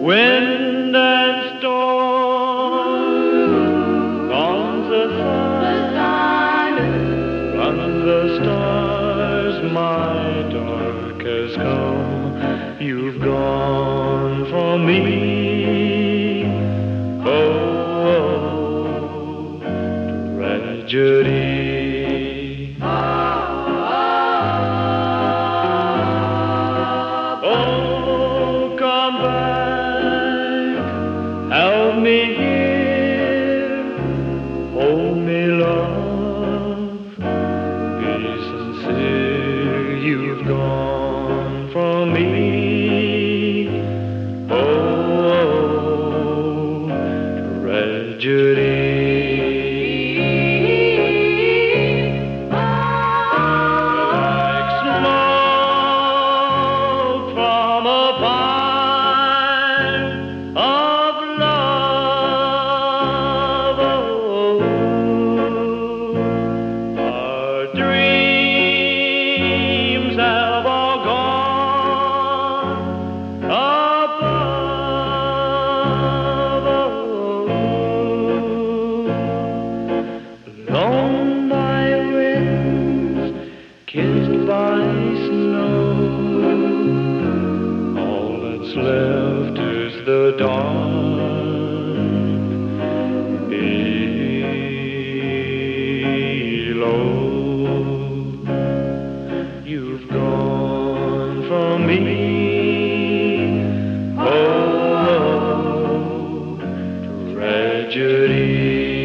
Wind and storm. Sun. Run the stars. My dark has come. You've gone from me. Oh, oh, oh tragedy. Me here, hold me, love, be sincere. You've gone from me. Oh, oh, oh. tragedy. What's left is the dawn. below. You've gone from me. Oh, tragedy.